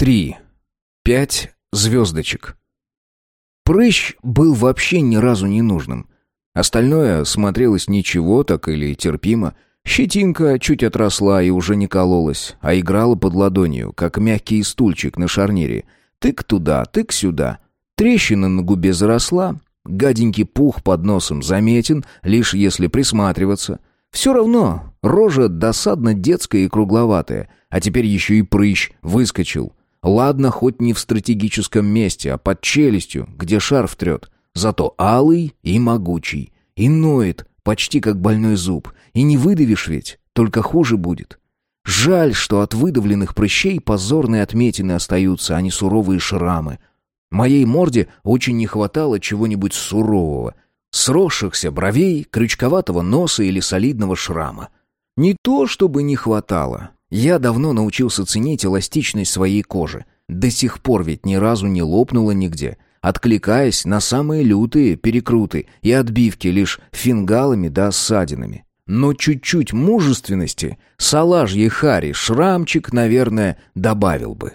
Три. Пять звездочек. Прыщ был вообще ни разу не нужным. Остальное смотрелось ничего так или терпимо. Щетинка чуть отросла и уже не кололась, а играла под ладонью, как мягкий стульчик на шарнире. Тык туда, тык сюда. Трещина на губе заросла, гаденький пух под носом заметен, лишь если присматриваться. Все равно, рожа досадно детская и кругловатая, а теперь еще и прыщ выскочил. Ладно, хоть не в стратегическом месте, а под челюстью, где шарф трет. Зато алый и могучий. И ноет, почти как больной зуб. И не выдавишь ведь, только хуже будет. Жаль, что от выдавленных прыщей позорные отметины остаются, а не суровые шрамы. Моей морде очень не хватало чего-нибудь сурового. Сросшихся бровей, крючковатого носа или солидного шрама. Не то, чтобы не хватало. Я давно научился ценить эластичность своей кожи. До сих пор ведь ни разу не лопнула нигде, откликаясь на самые лютые перекруты и отбивки лишь фингалами да ссадинами. Но чуть-чуть мужественности салажьей хари шрамчик, наверное, добавил бы.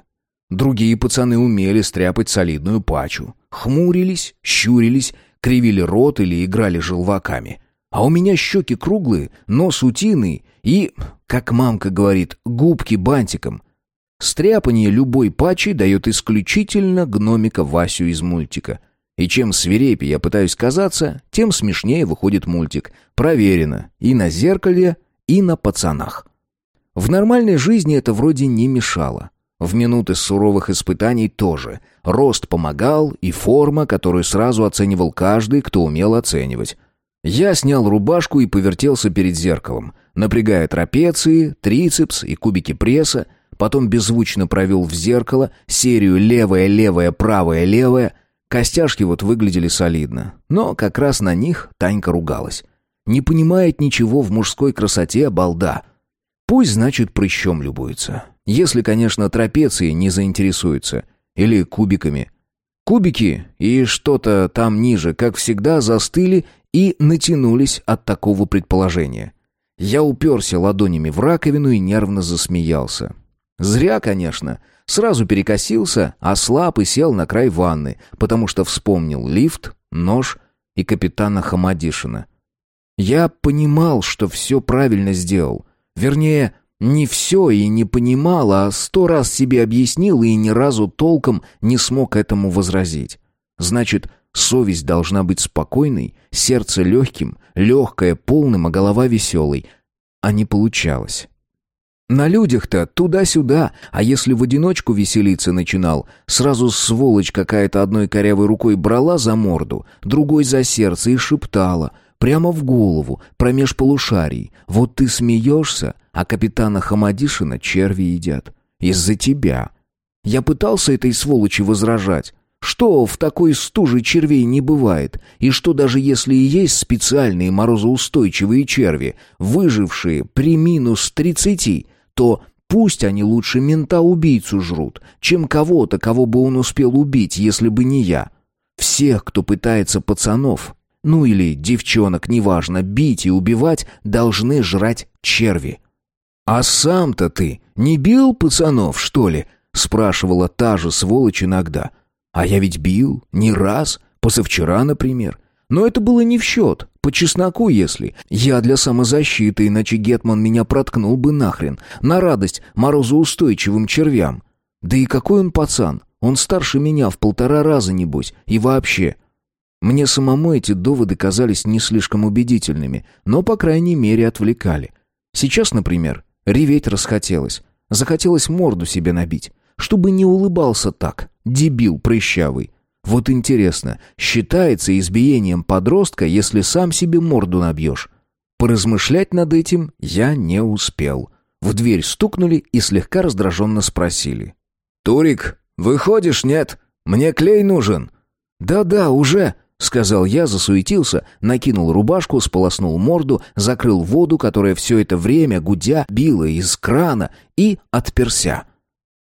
Другие пацаны умели стряпать солидную пачу. Хмурились, щурились, кривили рот или играли желваками. А у меня щеки круглые, нос утиный и, как мамка говорит, губки бантиком. Стряпание любой пачи дает исключительно гномика Васю из мультика. И чем свирепее я пытаюсь казаться, тем смешнее выходит мультик. Проверено. И на зеркале, и на пацанах. В нормальной жизни это вроде не мешало. В минуты суровых испытаний тоже. Рост помогал и форма, которую сразу оценивал каждый, кто умел оценивать. Я снял рубашку и повертелся перед зеркалом, напрягая трапеции, трицепс и кубики пресса, потом беззвучно провел в зеркало серию левая-левая, правая-левая. Костяшки вот выглядели солидно, но как раз на них Танька ругалась. Не понимает ничего в мужской красоте, балда. Пусть, значит, прыщом любуется. Если, конечно, трапеции не заинтересуется. Или кубиками. Кубики и что-то там ниже, как всегда, застыли и натянулись от такого предположения. Я уперся ладонями в раковину и нервно засмеялся. Зря, конечно. Сразу перекосился, ослаб и сел на край ванны, потому что вспомнил лифт, нож и капитана Хамадишина. Я понимал, что все правильно сделал. Вернее, не все и не понимал, а сто раз себе объяснил и ни разу толком не смог этому возразить. Значит, Совесть должна быть спокойной, сердце легким, легкое полным, а голова веселой. А не получалось. На людях-то туда-сюда, а если в одиночку веселиться начинал, сразу сволочь какая-то одной корявой рукой брала за морду, другой за сердце и шептала, прямо в голову, промеж полушарий. Вот ты смеешься, а капитана Хамадишина черви едят. Из-за тебя. Я пытался этой сволочи возражать, что в такой стуже червей не бывает, и что даже если и есть специальные морозоустойчивые черви, выжившие при минус тридцати, то пусть они лучше мента-убийцу жрут, чем кого-то, кого бы он успел убить, если бы не я. Всех, кто пытается пацанов, ну или девчонок, неважно, бить и убивать, должны жрать черви. «А сам-то ты не бил пацанов, что ли?» — спрашивала та же сволочь иногда — а я ведь бил, не раз, позавчера, например. Но это было не в счет, по чесноку если. Я для самозащиты, иначе Гетман меня проткнул бы нахрен, на радость морозоустойчивым червям. Да и какой он пацан, он старше меня в полтора раза, небось, и вообще. Мне самому эти доводы казались не слишком убедительными, но, по крайней мере, отвлекали. Сейчас, например, реветь расхотелось. Захотелось морду себе набить чтобы не улыбался так, дебил прыщавый. Вот интересно, считается избиением подростка, если сам себе морду набьешь? Поразмышлять над этим я не успел. В дверь стукнули и слегка раздраженно спросили. «Турик, выходишь, нет? Мне клей нужен». «Да-да, уже», — сказал я, засуетился, накинул рубашку, сполоснул морду, закрыл воду, которая все это время, гудя, била из крана, и отперся.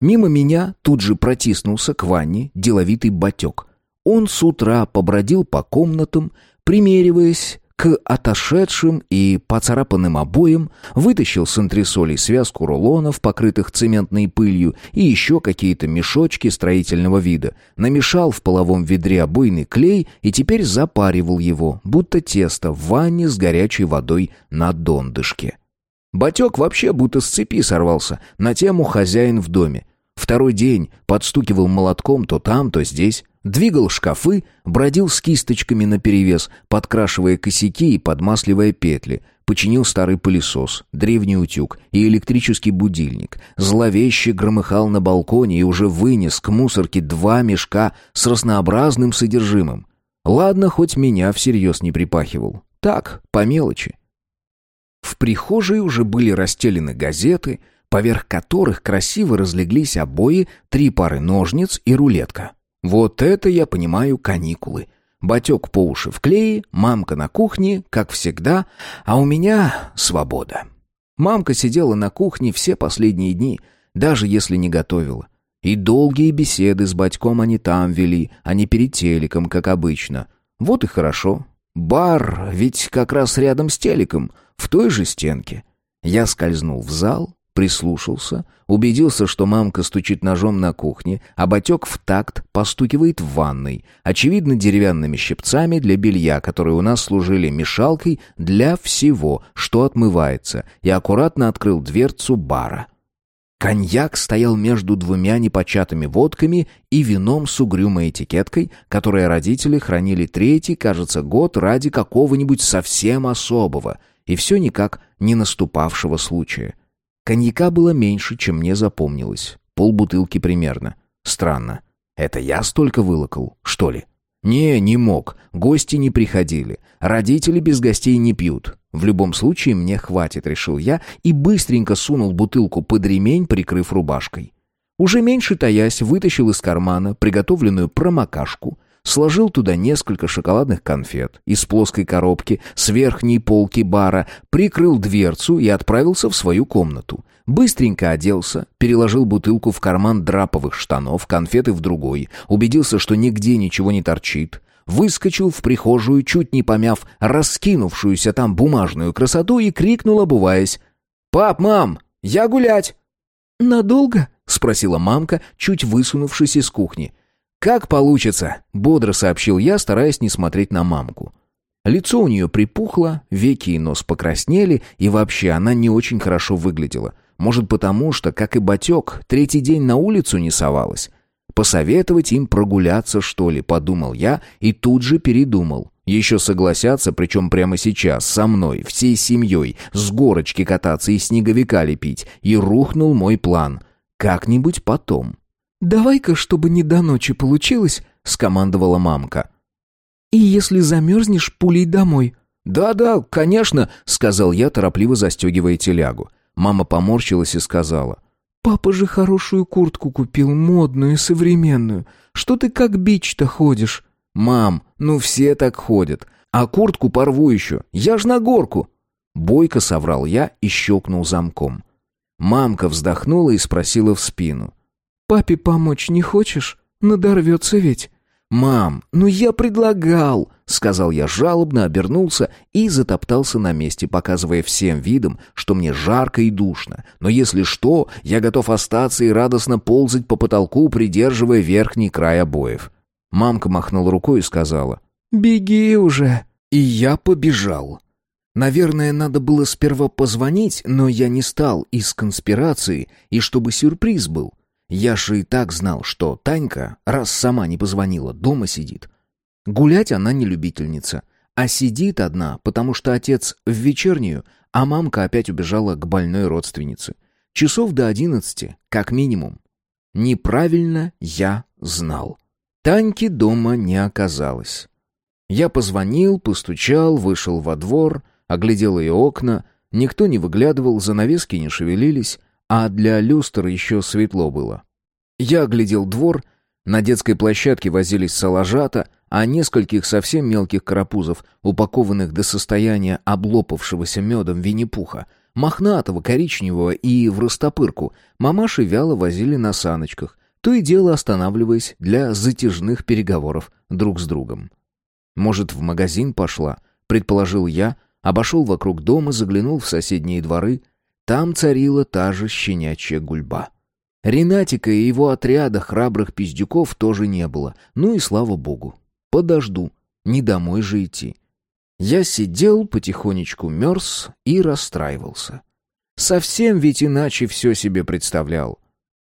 Мимо меня тут же протиснулся к ванне деловитый батек. Он с утра побродил по комнатам, примериваясь к отошедшим и поцарапанным обоям, вытащил с антресолей связку рулонов, покрытых цементной пылью, и еще какие-то мешочки строительного вида, намешал в половом ведре обойный клей и теперь запаривал его, будто тесто в ванне с горячей водой на дондышке. Батек вообще будто с цепи сорвался на тему «хозяин в доме». Второй день подстукивал молотком то там, то здесь, двигал шкафы, бродил с кисточками наперевес, подкрашивая косяки и подмасливая петли, починил старый пылесос, древний утюг и электрический будильник, зловеще громыхал на балконе и уже вынес к мусорке два мешка с разнообразным содержимым. Ладно, хоть меня всерьез не припахивал. Так, по мелочи. В прихожей уже были расстелены газеты, поверх которых красиво разлеглись обои, три пары ножниц и рулетка. Вот это я понимаю каникулы. Батек по уши в клее, мамка на кухне, как всегда, а у меня свобода. Мамка сидела на кухне все последние дни, даже если не готовила. И долгие беседы с батьком они там вели, а не перед телеком, как обычно. Вот и хорошо. Бар ведь как раз рядом с телеком, в той же стенке. Я скользнул в зал, Прислушался, убедился, что мамка стучит ножом на кухне, а батек в такт постукивает в ванной, очевидно, деревянными щипцами для белья, которые у нас служили мешалкой для всего, что отмывается, и аккуратно открыл дверцу бара. Коньяк стоял между двумя непочатыми водками и вином с угрюмой этикеткой, которые родители хранили третий, кажется, год ради какого-нибудь совсем особого, и все никак не наступавшего случая. Коньяка было меньше, чем мне запомнилось. Полбутылки примерно. Странно. Это я столько вылокал, что ли? Не, не мог. Гости не приходили. Родители без гостей не пьют. В любом случае мне хватит, решил я, и быстренько сунул бутылку под ремень, прикрыв рубашкой. Уже меньше таясь, вытащил из кармана приготовленную промокашку, сложил туда несколько шоколадных конфет из плоской коробки с верхней полки бара, прикрыл дверцу и отправился в свою комнату. Быстренько оделся, переложил бутылку в карман драповых штанов, конфеты в другой, убедился, что нигде ничего не торчит, выскочил в прихожую, чуть не помяв раскинувшуюся там бумажную красоту и крикнул, обуваясь. «Пап, мам, я гулять!» «Надолго?» — спросила мамка, чуть высунувшись из кухни. «Как получится», — бодро сообщил я, стараясь не смотреть на мамку. Лицо у нее припухло, веки и нос покраснели, и вообще она не очень хорошо выглядела. Может, потому что, как и батек, третий день на улицу не совалась. Посоветовать им прогуляться, что ли, подумал я, и тут же передумал. Еще согласятся, причем прямо сейчас, со мной, всей семьей, с горочки кататься и снеговика лепить, и рухнул мой план. Как-нибудь потом. «Давай-ка, чтобы не до ночи получилось», — скомандовала мамка. «И если замерзнешь, пулей домой». «Да-да, конечно», — сказал я, торопливо застегивая телягу. Мама поморщилась и сказала. «Папа же хорошую куртку купил, модную современную. Что ты как бич-то ходишь?» «Мам, ну все так ходят. А куртку порву еще. Я ж на горку». Бойко соврал я и щелкнул замком. Мамка вздохнула и спросила в спину. Папе помочь не хочешь? Надорвется ведь». «Мам, ну я предлагал!» — сказал я жалобно, обернулся и затоптался на месте, показывая всем видом, что мне жарко и душно. Но если что, я готов остаться и радостно ползать по потолку, придерживая верхний край обоев. Мамка махнула рукой и сказала «Беги уже!» И я побежал. Наверное, надо было сперва позвонить, но я не стал из конспирации, и чтобы сюрприз был — я же и так знал, что Танька, раз сама не позвонила, дома сидит. Гулять она не любительница, а сидит одна, потому что отец в вечернюю, а мамка опять убежала к больной родственнице. Часов до одиннадцати, как минимум. Неправильно я знал. Таньки дома не оказалось. Я позвонил, постучал, вышел во двор, оглядел ее окна. Никто не выглядывал, занавески не шевелились а для люстр еще светло было. Я оглядел двор, на детской площадке возились салажата, а нескольких совсем мелких карапузов, упакованных до состояния облопавшегося медом винни-пуха, мохнатого, коричневого и в растопырку, мамаши вяло возили на саночках, то и дело останавливаясь для затяжных переговоров друг с другом. Может, в магазин пошла? предположил я, обошел вокруг дома, заглянул в соседние дворы. Там царила та же щенячья гульба. Ренатика и его отряда храбрых пиздюков тоже не было. Ну и слава богу. Подожду. Не домой же идти. Я сидел, потихонечку мерз и расстраивался. Совсем ведь иначе все себе представлял.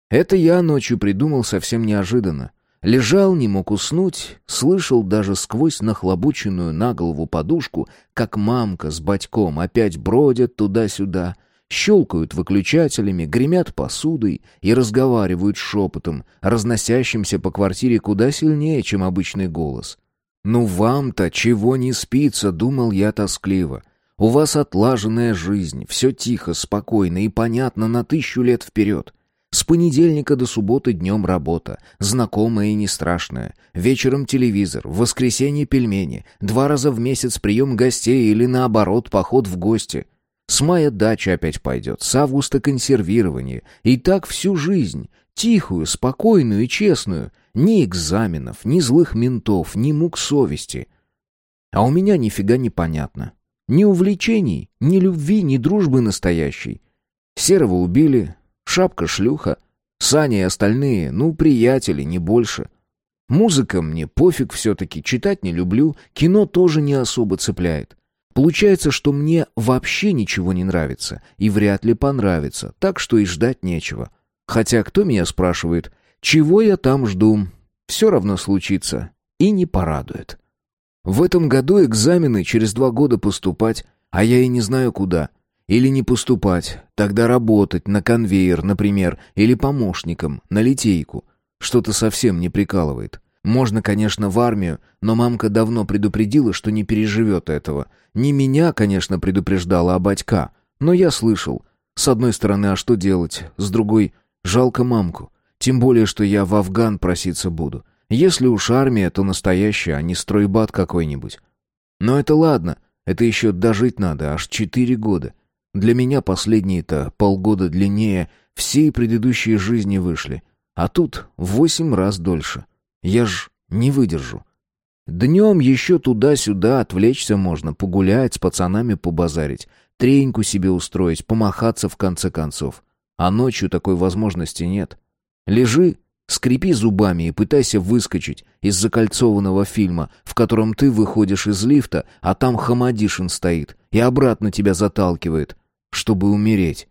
Это я ночью придумал совсем неожиданно. Лежал, не мог уснуть, слышал даже сквозь нахлобученную на голову подушку, как мамка с батьком опять бродят туда-сюда, щелкают выключателями, гремят посудой и разговаривают шепотом, разносящимся по квартире куда сильнее, чем обычный голос. «Ну вам-то чего не спится?» — думал я тоскливо. «У вас отлаженная жизнь, все тихо, спокойно и понятно на тысячу лет вперед». С понедельника до субботы днем работа, знакомая и не страшная. Вечером телевизор, в воскресенье пельмени, два раза в месяц прием гостей или наоборот поход в гости. С мая дача опять пойдет, с августа консервирование. И так всю жизнь. Тихую, спокойную и честную. Ни экзаменов, ни злых ментов, ни мук совести. А у меня нифига не понятно. Ни увлечений, ни любви, ни дружбы настоящей. Серого убили, шапка шлюха, Саня и остальные, ну, приятели, не больше. Музыка мне пофиг все-таки, читать не люблю, кино тоже не особо цепляет. Получается, что мне вообще ничего не нравится и вряд ли понравится, так что и ждать нечего. Хотя кто меня спрашивает, чего я там жду? Все равно случится и не порадует. В этом году экзамены через два года поступать, а я и не знаю куда. Или не поступать, тогда работать на конвейер, например, или помощником, на литейку. Что-то совсем не прикалывает. Можно, конечно, в армию, но мамка давно предупредила, что не переживет этого. Не меня, конечно, предупреждала, а батька. Но я слышал. С одной стороны, а что делать? С другой, жалко мамку. Тем более, что я в Афган проситься буду. Если уж армия, то настоящая, а не стройбат какой-нибудь. Но это ладно, это еще дожить надо, аж четыре года. Для меня последние-то полгода длиннее всей предыдущей жизни вышли. А тут восемь раз дольше. Я ж не выдержу. Днем еще туда-сюда отвлечься можно, погулять, с пацанами побазарить, треньку себе устроить, помахаться в конце концов. А ночью такой возможности нет. Лежи, скрипи зубами и пытайся выскочить из закольцованного фильма, в котором ты выходишь из лифта, а там Хамадишин стоит и обратно тебя заталкивает, чтобы умереть.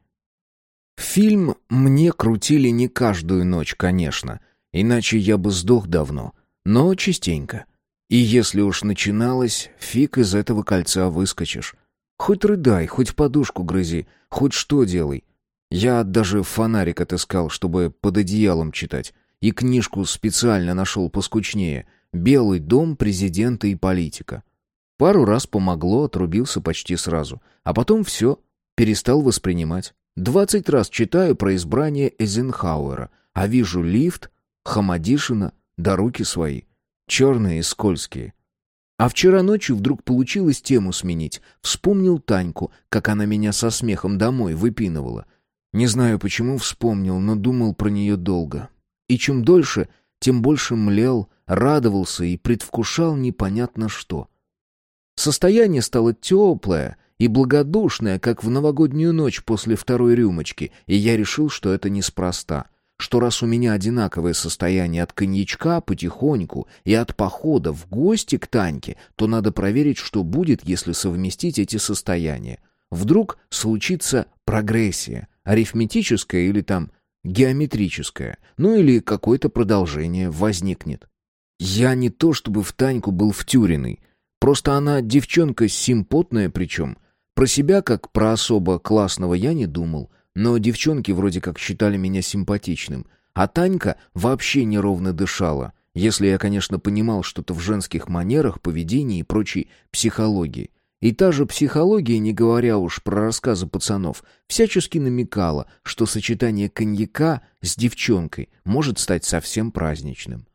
Фильм мне крутили не каждую ночь, конечно — Иначе я бы сдох давно, но частенько. И если уж начиналось, фиг из этого кольца выскочишь. Хоть рыдай, хоть подушку грызи, хоть что делай. Я даже фонарик отыскал, чтобы под одеялом читать. И книжку специально нашел поскучнее. «Белый дом президента и политика». Пару раз помогло, отрубился почти сразу. А потом все, перестал воспринимать. Двадцать раз читаю про избрание Эйзенхауэра, а вижу лифт, Хамадишина, да руки свои. Черные и скользкие. А вчера ночью вдруг получилось тему сменить. Вспомнил Таньку, как она меня со смехом домой выпинывала. Не знаю, почему вспомнил, но думал про нее долго. И чем дольше, тем больше млел, радовался и предвкушал непонятно что. Состояние стало теплое и благодушное, как в новогоднюю ночь после второй рюмочки, и я решил, что это неспроста что раз у меня одинаковое состояние от коньячка потихоньку и от похода в гости к Таньке, то надо проверить, что будет, если совместить эти состояния. Вдруг случится прогрессия, арифметическая или там геометрическая, ну или какое-то продолжение возникнет. Я не то чтобы в Таньку был втюренный, просто она девчонка симпотная причем. Про себя, как про особо классного, я не думал — но девчонки вроде как считали меня симпатичным, а Танька вообще неровно дышала, если я, конечно, понимал что-то в женских манерах, поведении и прочей психологии. И та же психология, не говоря уж про рассказы пацанов, всячески намекала, что сочетание коньяка с девчонкой может стать совсем праздничным.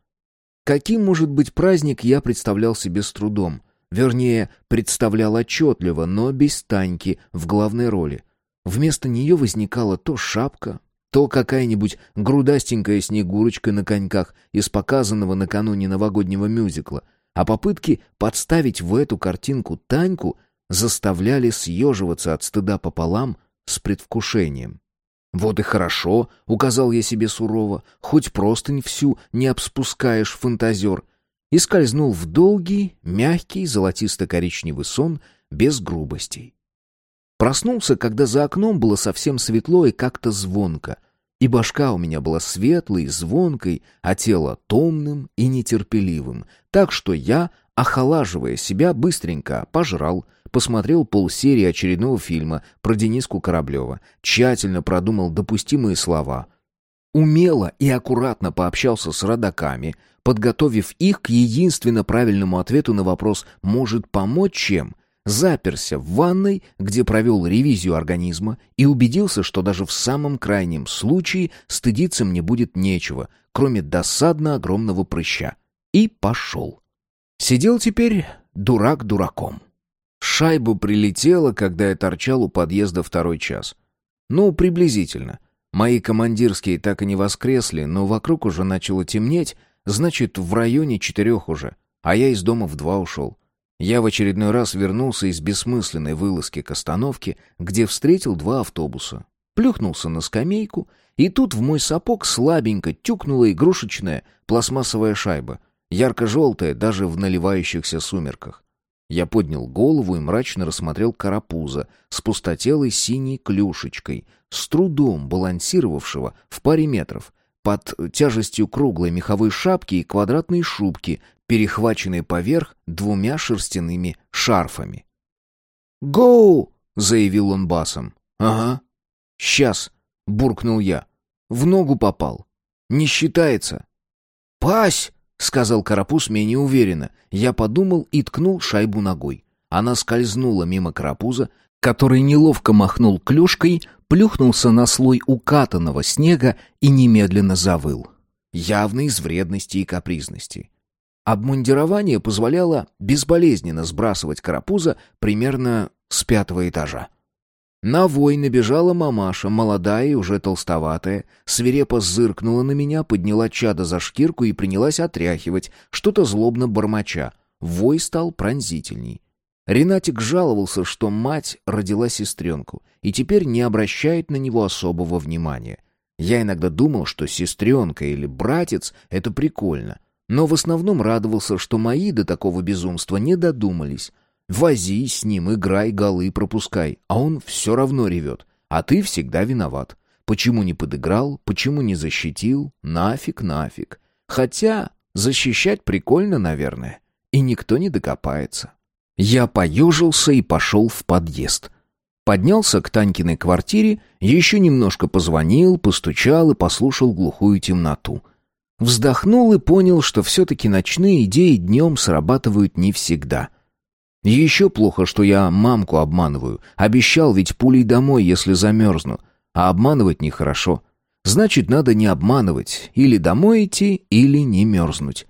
Каким может быть праздник, я представлял себе с трудом. Вернее, представлял отчетливо, но без Таньки в главной роли. Вместо нее возникала то шапка, то какая-нибудь грудастенькая снегурочка на коньках из показанного накануне новогоднего мюзикла, а попытки подставить в эту картинку Таньку заставляли съеживаться от стыда пополам с предвкушением. «Вот и хорошо», — указал я себе сурово, «хоть простынь всю не обспускаешь, фантазер», и скользнул в долгий, мягкий, золотисто-коричневый сон без грубостей. Проснулся, когда за окном было совсем светло и как-то звонко, и башка у меня была светлой, звонкой, а тело томным и нетерпеливым, так что я, охолаживая себя, быстренько пожрал, посмотрел полсерии очередного фильма про Дениску Кораблева, тщательно продумал допустимые слова, умело и аккуратно пообщался с родаками, подготовив их к единственно правильному ответу на вопрос «может помочь чем?», заперся в ванной, где провел ревизию организма и убедился, что даже в самом крайнем случае стыдиться мне будет нечего, кроме досадно огромного прыща. И пошел. Сидел теперь дурак дураком. Шайба прилетела, когда я торчал у подъезда второй час. Ну, приблизительно. Мои командирские так и не воскресли, но вокруг уже начало темнеть, значит, в районе четырех уже, а я из дома в два ушел. Я в очередной раз вернулся из бессмысленной вылазки к остановке, где встретил два автобуса. Плюхнулся на скамейку, и тут в мой сапог слабенько тюкнула игрушечная пластмассовая шайба, ярко-желтая даже в наливающихся сумерках. Я поднял голову и мрачно рассмотрел карапуза с пустотелой синей клюшечкой, с трудом балансировавшего в паре метров, под тяжестью круглой меховой шапки и квадратной шубки, перехваченной поверх двумя шерстяными шарфами. «Гоу!» — заявил он басом. «Ага. Сейчас!» — буркнул я. «В ногу попал. Не считается». «Пась!» — сказал Карапуз менее уверенно. Я подумал и ткнул шайбу ногой. Она скользнула мимо Карапуза, который неловко махнул клюшкой, плюхнулся на слой укатанного снега и немедленно завыл. Явно из вредности и капризности. Обмундирование позволяло безболезненно сбрасывать карапуза примерно с пятого этажа. На вой набежала мамаша, молодая и уже толстоватая, свирепо зыркнула на меня, подняла чада за шкирку и принялась отряхивать, что-то злобно бормоча. Вой стал пронзительней. Ренатик жаловался, что мать родила сестренку и теперь не обращает на него особого внимания. Я иногда думал, что сестренка или братец — это прикольно, но в основном радовался, что мои до такого безумства не додумались. Возись с ним, играй, голы пропускай, а он все равно ревет, а ты всегда виноват. Почему не подыграл, почему не защитил, нафиг, нафиг. Хотя защищать прикольно, наверное, и никто не докопается. Я поежился и пошел в подъезд. Поднялся к Танькиной квартире, еще немножко позвонил, постучал и послушал глухую темноту. Вздохнул и понял, что все-таки ночные идеи днем срабатывают не всегда. Еще плохо, что я мамку обманываю. Обещал ведь пулей домой, если замерзну. А обманывать нехорошо. Значит, надо не обманывать. Или домой идти, или не мерзнуть.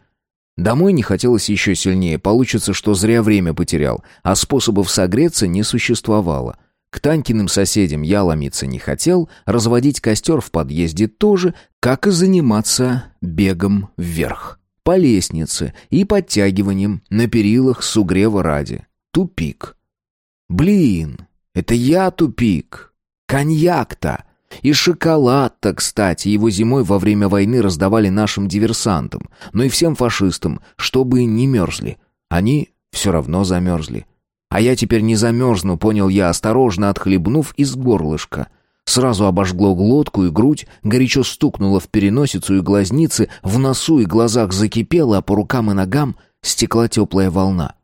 Домой не хотелось еще сильнее, получится, что зря время потерял, а способов согреться не существовало. К Танькиным соседям я ломиться не хотел, разводить костер в подъезде тоже, как и заниматься бегом вверх. По лестнице и подтягиванием на перилах с угрева ради. Тупик. Блин, это я тупик. Коньяк-то. И шоколад-то, кстати, его зимой во время войны раздавали нашим диверсантам, но и всем фашистам, чтобы не мерзли. Они все равно замерзли. А я теперь не замерзну, понял я, осторожно отхлебнув из горлышка. Сразу обожгло глотку и грудь, горячо стукнуло в переносицу и глазницы, в носу и глазах закипело, а по рукам и ногам стекла теплая волна.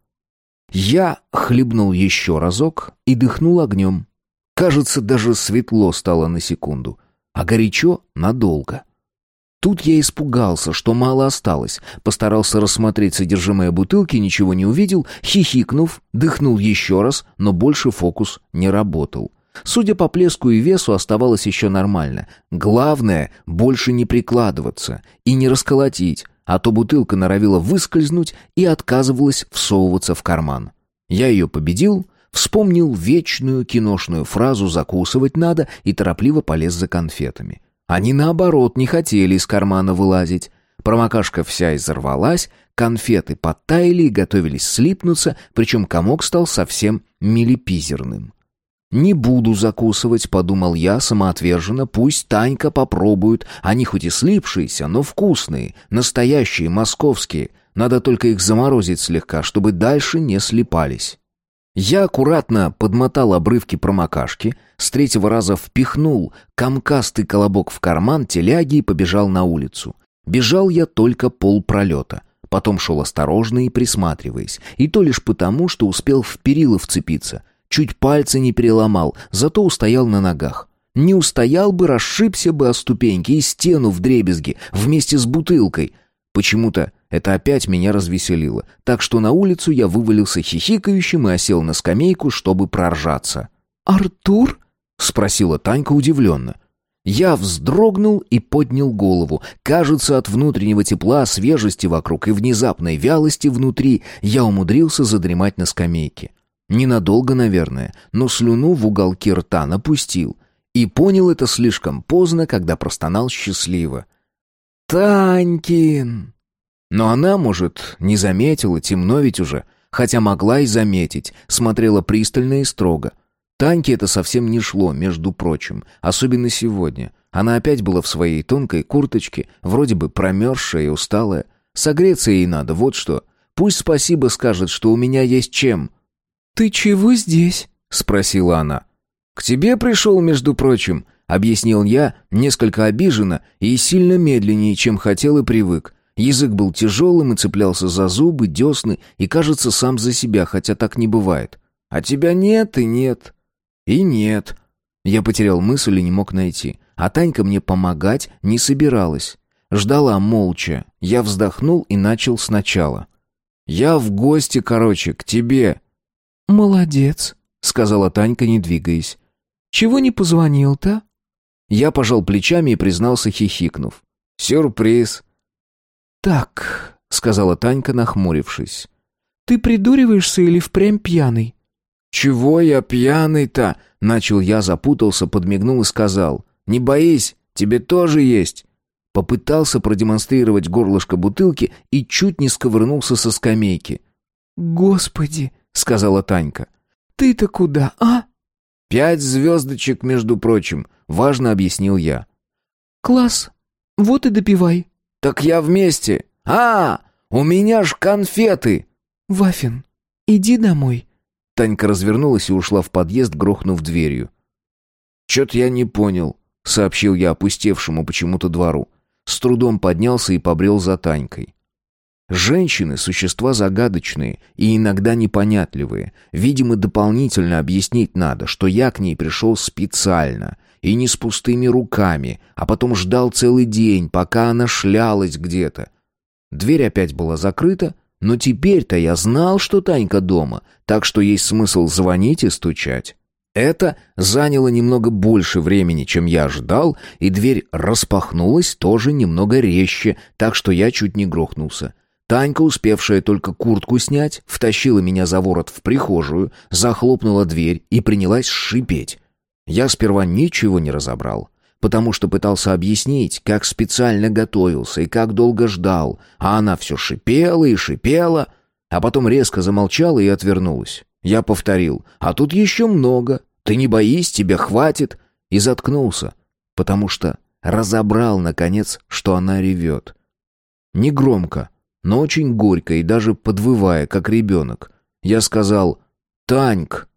Я хлебнул еще разок и дыхнул огнем. Кажется, даже светло стало на секунду, а горячо — надолго. Тут я испугался, что мало осталось, постарался рассмотреть содержимое бутылки, ничего не увидел, хихикнув, дыхнул еще раз, но больше фокус не работал. Судя по плеску и весу, оставалось еще нормально. Главное — больше не прикладываться и не расколотить, а то бутылка норовила выскользнуть и отказывалась всовываться в карман. Я ее победил, Вспомнил вечную киношную фразу «закусывать надо» и торопливо полез за конфетами. Они, наоборот, не хотели из кармана вылазить. Промокашка вся изорвалась, Конфеты подтаяли и готовились слипнуться, причем комок стал совсем милипизерным. «Не буду закусывать», — подумал я самоотверженно, «пусть Танька попробует. Они хоть и слипшиеся, но вкусные, настоящие, московские. Надо только их заморозить слегка, чтобы дальше не слипались». Я аккуратно подмотал обрывки промокашки, с третьего раза впихнул комкастый колобок в карман теляги и побежал на улицу. Бежал я только полпролета. Потом шел осторожно и присматриваясь. И то лишь потому, что успел в перила вцепиться. Чуть пальцы не переломал, зато устоял на ногах. Не устоял бы, расшибся бы о ступеньки и стену в дребезги вместе с бутылкой. Почему-то это опять меня развеселило, так что на улицу я вывалился хихикающим и осел на скамейку, чтобы проржаться. «Артур?» — спросила Танька удивленно. Я вздрогнул и поднял голову. Кажется, от внутреннего тепла, свежести вокруг и внезапной вялости внутри я умудрился задремать на скамейке. Ненадолго, наверное, но слюну в уголке рта напустил. И понял это слишком поздно, когда простонал счастливо. «Танькин!» Но она, может, не заметила, темно ведь уже, хотя могла и заметить, смотрела пристально и строго. Таньке это совсем не шло, между прочим, особенно сегодня. Она опять была в своей тонкой курточке, вроде бы промерзшая и усталая. Согреться ей надо, вот что. Пусть спасибо скажет, что у меня есть чем. «Ты чего здесь?» — спросила она. «К тебе пришел, между прочим», — объяснил я, несколько обиженно и сильно медленнее, чем хотел и привык. Язык был тяжелым и цеплялся за зубы, десны и, кажется, сам за себя, хотя так не бывает. А тебя нет и нет. И нет. Я потерял мысль и не мог найти. А Танька мне помогать не собиралась. Ждала молча. Я вздохнул и начал сначала. «Я в гости, короче, к тебе». «Молодец», — сказала Танька, не двигаясь. «Чего не позвонил-то?» Я пожал плечами и признался, хихикнув. «Сюрприз. «Так», — сказала Танька, нахмурившись. «Ты придуриваешься или впрямь пьяный?» «Чего я пьяный-то?» — начал я, запутался, подмигнул и сказал. «Не боись, тебе тоже есть». Попытался продемонстрировать горлышко бутылки и чуть не сковырнулся со скамейки. «Господи!» — сказала Танька. «Ты-то куда, а?» «Пять звездочек, между прочим», — важно объяснил я. «Класс. Вот и допивай». «Так я вместе! А, у меня ж конфеты!» «Вафин, иди домой!» Танька развернулась и ушла в подъезд, грохнув дверью. «Чё-то я не понял», — сообщил я опустевшему почему-то двору. С трудом поднялся и побрел за Танькой. Женщины — существа загадочные и иногда непонятливые. Видимо, дополнительно объяснить надо, что я к ней пришел специально, и не с пустыми руками, а потом ждал целый день, пока она шлялась где-то. Дверь опять была закрыта, но теперь-то я знал, что Танька дома, так что есть смысл звонить и стучать. Это заняло немного больше времени, чем я ожидал, и дверь распахнулась тоже немного резче, так что я чуть не грохнулся. Танька, успевшая только куртку снять, втащила меня за ворот в прихожую, захлопнула дверь и принялась шипеть. Я сперва ничего не разобрал, потому что пытался объяснить, как специально готовился и как долго ждал, а она все шипела и шипела, а потом резко замолчала и отвернулась. Я повторил, а тут еще много, ты не боись, тебе хватит, и заткнулся, потому что разобрал, наконец, что она ревет. Не громко, но очень горько и даже подвывая, как ребенок. Я сказал «Таньк,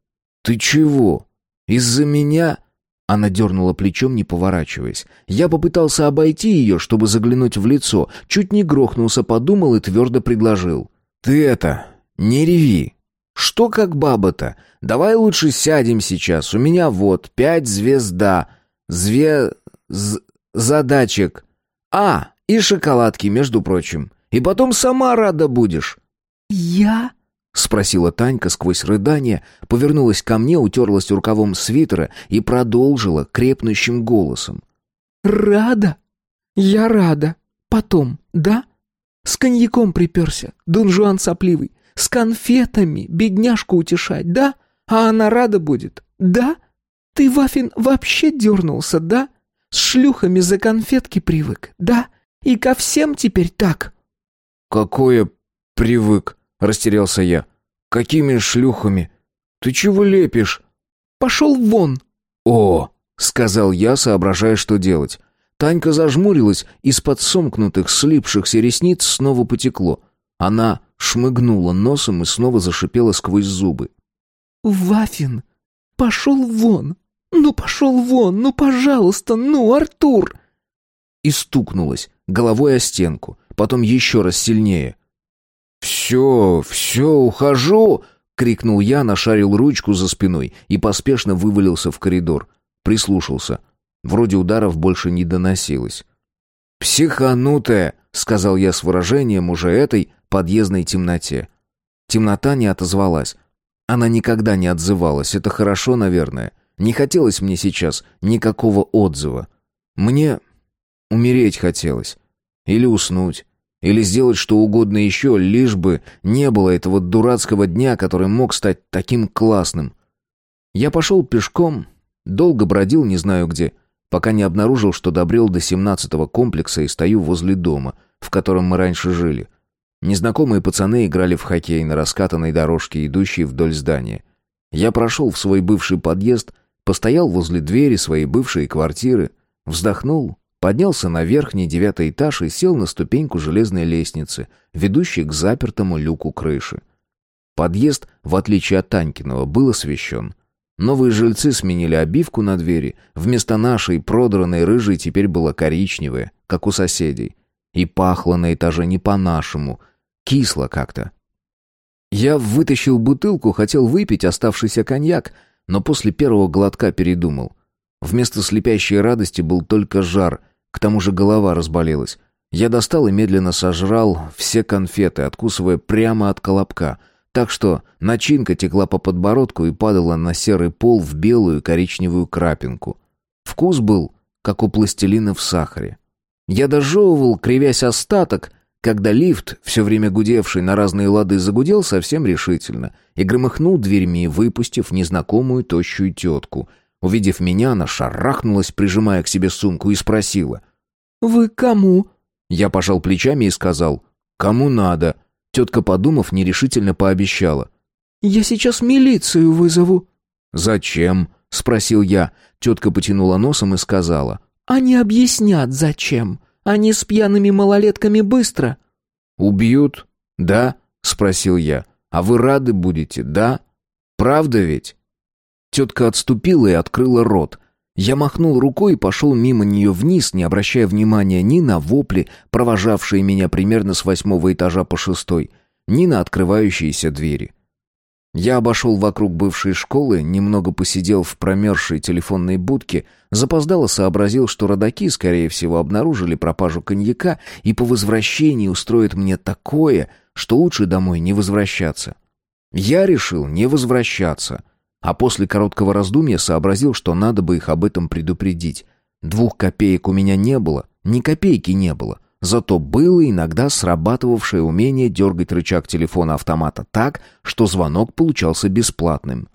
ты чего?» «Из-за меня...» Она дернула плечом, не поворачиваясь. Я попытался обойти ее, чтобы заглянуть в лицо. Чуть не грохнулся, подумал и твердо предложил. «Ты это... не реви. Что как баба-то? Давай лучше сядем сейчас. У меня вот пять звезда. Зве... З... задачек. А, и шоколадки, между прочим. И потом сама рада будешь». «Я...» спросила Танька сквозь рыдание, повернулась ко мне, утерлась рукавом свитера и продолжила крепнущим голосом. «Рада? Я рада. Потом, да? С коньяком приперся, дунжуан сопливый, с конфетами бедняжку утешать, да? А она рада будет, да? Ты, Вафин, вообще дернулся, да? С шлюхами за конфетки привык, да? И ко всем теперь так?» «Какое «Привык», — растерялся я. «Какими шлюхами? Ты чего лепишь?» «Пошел вон!» «О!» — сказал я, соображая, что делать. Танька зажмурилась, из-под сомкнутых, слипшихся ресниц снова потекло. Она шмыгнула носом и снова зашипела сквозь зубы. «Вафин, пошел вон! Ну, пошел вон! Ну, пожалуйста! Ну, Артур!» И стукнулась головой о стенку, потом еще раз сильнее. «Все, все, ухожу!» — крикнул я, нашарил ручку за спиной и поспешно вывалился в коридор. Прислушался. Вроде ударов больше не доносилось. «Психанутая!» — сказал я с выражением уже этой подъездной темноте. Темнота не отозвалась. Она никогда не отзывалась, это хорошо, наверное. Не хотелось мне сейчас никакого отзыва. Мне умереть хотелось. Или уснуть. Или сделать что угодно еще, лишь бы не было этого дурацкого дня, который мог стать таким классным. Я пошел пешком, долго бродил не знаю где, пока не обнаружил, что добрел до семнадцатого комплекса и стою возле дома, в котором мы раньше жили. Незнакомые пацаны играли в хоккей на раскатанной дорожке, идущей вдоль здания. Я прошел в свой бывший подъезд, постоял возле двери своей бывшей квартиры, вздохнул, поднялся на верхний девятый этаж и сел на ступеньку железной лестницы, ведущей к запертому люку крыши. Подъезд, в отличие от Танькиного, был освещен. Новые жильцы сменили обивку на двери, вместо нашей продранной рыжей теперь была коричневая, как у соседей. И пахло на этаже не по-нашему. Кисло как-то. Я вытащил бутылку, хотел выпить оставшийся коньяк, но после первого глотка передумал. Вместо слепящей радости был только жар, к тому же голова разболелась. Я достал и медленно сожрал все конфеты, откусывая прямо от колобка, так что начинка текла по подбородку и падала на серый пол в белую коричневую крапинку. Вкус был, как у пластилина в сахаре. Я дожевывал, кривясь остаток, когда лифт, все время гудевший на разные лады, загудел совсем решительно и громыхнул дверьми, выпустив незнакомую тощую тетку. Увидев меня, она шарахнулась, прижимая к себе сумку, и спросила. «Вы кому?» Я пожал плечами и сказал. «Кому надо?» Тетка, подумав, нерешительно пообещала. «Я сейчас милицию вызову». «Зачем?» — спросил я. Тетка потянула носом и сказала. Они объяснят, зачем. Они с пьяными малолетками быстро. Убьют? Да? спросил я. А вы рады будете, да? Правда ведь? Тетка отступила и открыла рот. Я махнул рукой и пошел мимо нее вниз, не обращая внимания ни на вопли, провожавшие меня примерно с восьмого этажа по шестой, ни на открывающиеся двери. Я обошел вокруг бывшей школы, немного посидел в промерзшей телефонной будке, запоздало сообразил, что родаки, скорее всего, обнаружили пропажу коньяка и по возвращении устроят мне такое, что лучше домой не возвращаться. Я решил не возвращаться, а после короткого раздумья сообразил, что надо бы их об этом предупредить. Двух копеек у меня не было, ни копейки не было. Зато было иногда срабатывавшее умение дергать рычаг телефона-автомата так, что звонок получался бесплатным.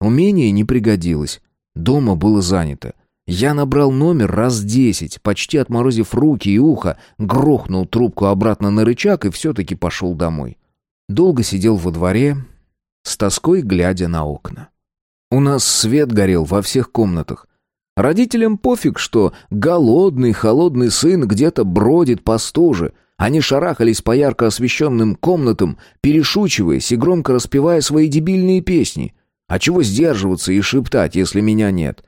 Умение не пригодилось. Дома было занято. Я набрал номер раз десять, почти отморозив руки и ухо, грохнул трубку обратно на рычаг и все-таки пошел домой. Долго сидел во дворе, с тоской глядя на окна. У нас свет горел во всех комнатах. Родителям пофиг, что голодный, холодный сын где-то бродит по стуже. Они шарахались по ярко освещенным комнатам, перешучиваясь и громко распевая свои дебильные песни. А чего сдерживаться и шептать, если меня нет?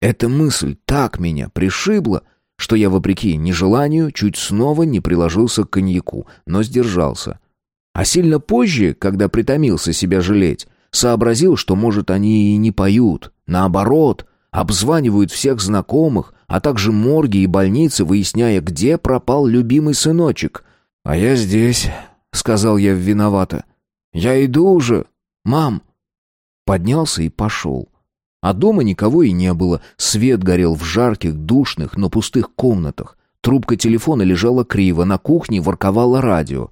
Эта мысль так меня пришибла, что я, вопреки нежеланию, чуть снова не приложился к коньяку, но сдержался. А сильно позже, когда притомился себя жалеть, сообразил, что, может, они и не поют. Наоборот, обзванивают всех знакомых, а также морги и больницы, выясняя, где пропал любимый сыночек. «А я здесь», — сказал я виновато. «Я иду уже, мам». Поднялся и пошел. А дома никого и не было. Свет горел в жарких, душных, но пустых комнатах. Трубка телефона лежала криво, на кухне ворковало радио.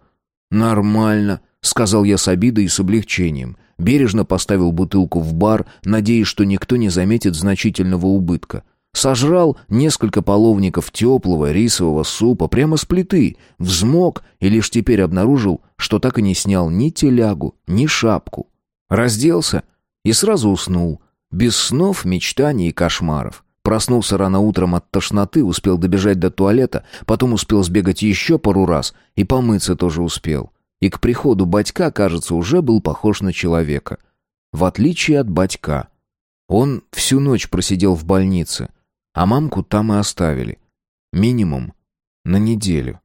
«Нормально», — сказал я с обидой и с облегчением. Бережно поставил бутылку в бар, надеясь, что никто не заметит значительного убытка. Сожрал несколько половников теплого рисового супа прямо с плиты, взмок и лишь теперь обнаружил, что так и не снял ни телягу, ни шапку. Разделся и сразу уснул, без снов, мечтаний и кошмаров. Проснулся рано утром от тошноты, успел добежать до туалета, потом успел сбегать еще пару раз и помыться тоже успел. И к приходу батька, кажется, уже был похож на человека. В отличие от батька. Он всю ночь просидел в больнице, а мамку там и оставили. Минимум на неделю.